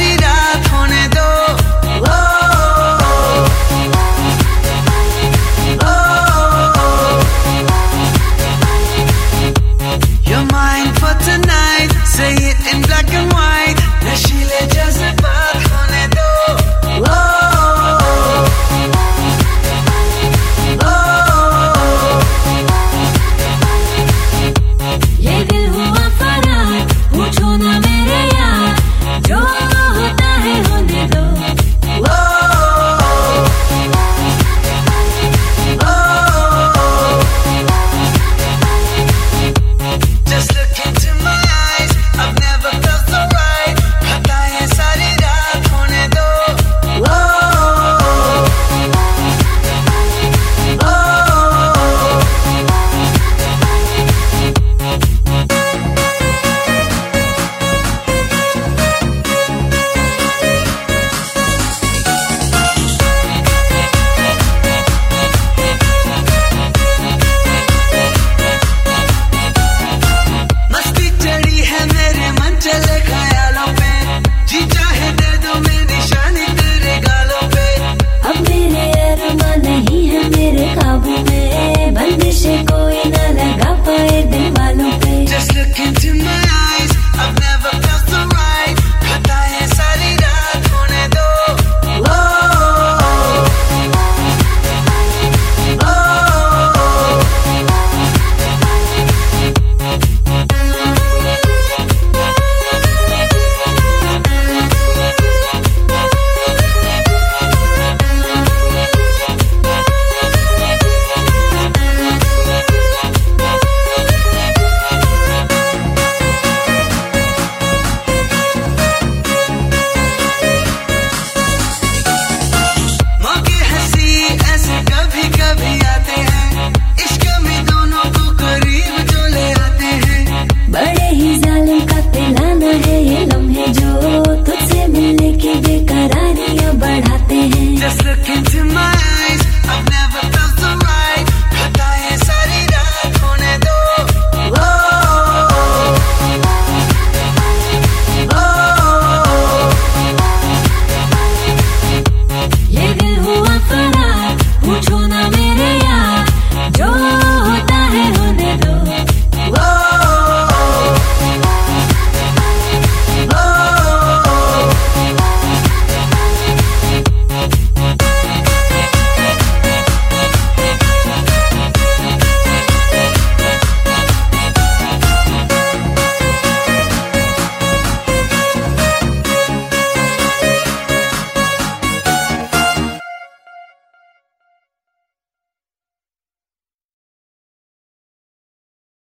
Navidad pone dos. Oh.